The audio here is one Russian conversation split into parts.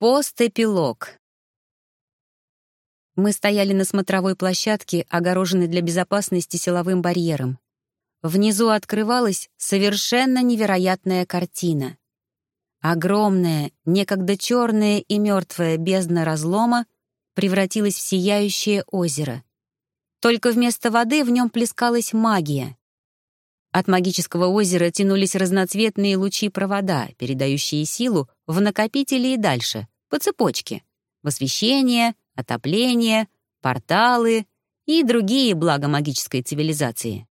Постэпилог. Мы стояли на смотровой площадке, огороженной для безопасности силовым барьером. Внизу открывалась совершенно невероятная картина. Огромная, некогда черная и мертвая бездна разлома превратилась в сияющее озеро. Только вместо воды в нем плескалась магия. От магического озера тянулись разноцветные лучи-провода, передающие силу в накопители и дальше, по цепочке. В освещение, отопление, порталы и другие блага магической цивилизации.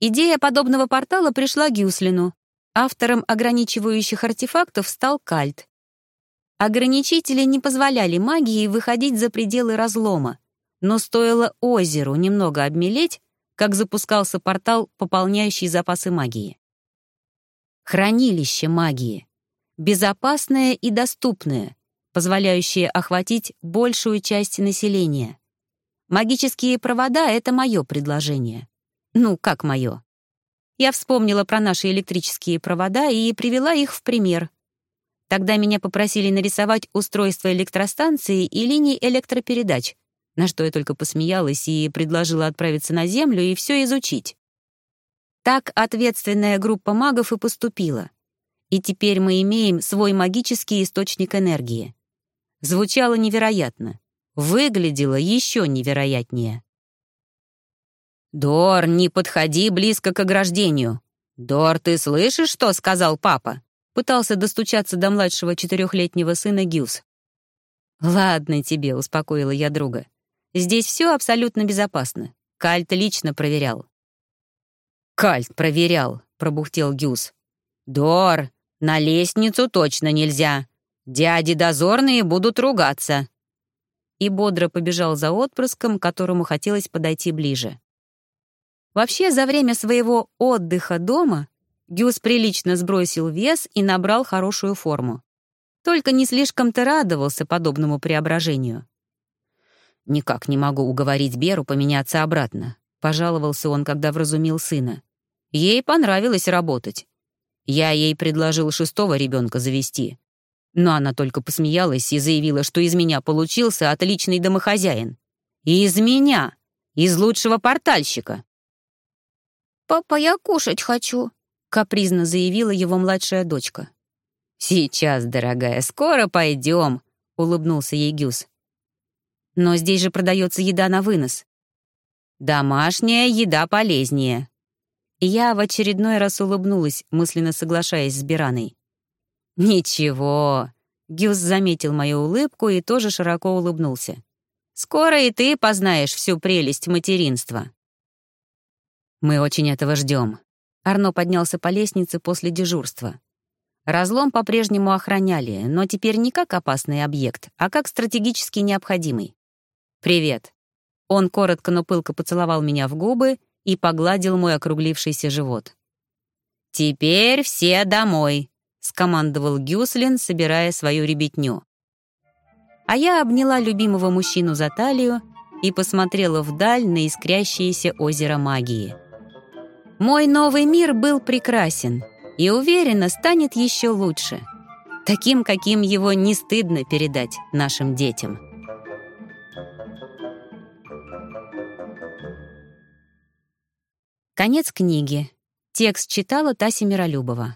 Идея подобного портала пришла Гюслину. Автором ограничивающих артефактов стал Кальт. Ограничители не позволяли магии выходить за пределы разлома, но стоило озеру немного обмелеть, как запускался портал, пополняющий запасы магии. Хранилище магии. Безопасное и доступное, позволяющее охватить большую часть населения. Магические провода — это мое предложение. Ну, как мое? Я вспомнила про наши электрические провода и привела их в пример. Тогда меня попросили нарисовать устройство электростанции и линии электропередач, на что я только посмеялась и предложила отправиться на Землю и все изучить. Так ответственная группа магов и поступила. И теперь мы имеем свой магический источник энергии. Звучало невероятно. Выглядело еще невероятнее. «Дор, не подходи близко к ограждению. Дор, ты слышишь, что сказал папа?» Пытался достучаться до младшего четырехлетнего сына Гюс. «Ладно тебе», — успокоила я друга. Здесь все абсолютно безопасно. Кальт лично проверял». «Кальт проверял», — пробухтел Гюс. «Дор, на лестницу точно нельзя. Дяди дозорные будут ругаться». И бодро побежал за отпрыском, которому хотелось подойти ближе. Вообще, за время своего отдыха дома Гюс прилично сбросил вес и набрал хорошую форму. Только не слишком-то радовался подобному преображению. «Никак не могу уговорить Беру поменяться обратно», — пожаловался он, когда вразумил сына. «Ей понравилось работать. Я ей предложил шестого ребенка завести. Но она только посмеялась и заявила, что из меня получился отличный домохозяин. И из меня! Из лучшего портальщика!» «Папа, я кушать хочу», — капризно заявила его младшая дочка. «Сейчас, дорогая, скоро пойдем», — улыбнулся ей Гюс. Но здесь же продается еда на вынос. Домашняя еда полезнее. я в очередной раз улыбнулась, мысленно соглашаясь с Бираной. «Ничего», — Гюс заметил мою улыбку и тоже широко улыбнулся. «Скоро и ты познаешь всю прелесть материнства». «Мы очень этого ждем». Арно поднялся по лестнице после дежурства. Разлом по-прежнему охраняли, но теперь не как опасный объект, а как стратегически необходимый. «Привет». Он коротко, но пылко поцеловал меня в губы и погладил мой округлившийся живот. «Теперь все домой», — скомандовал Гюслин, собирая свою ребятню. А я обняла любимого мужчину за талию и посмотрела вдаль на искрящееся озеро магии. Мой новый мир был прекрасен и, уверенно, станет еще лучше. Таким, каким его не стыдно передать нашим детям. Конец книги. Текст читала Тася Миролюбова.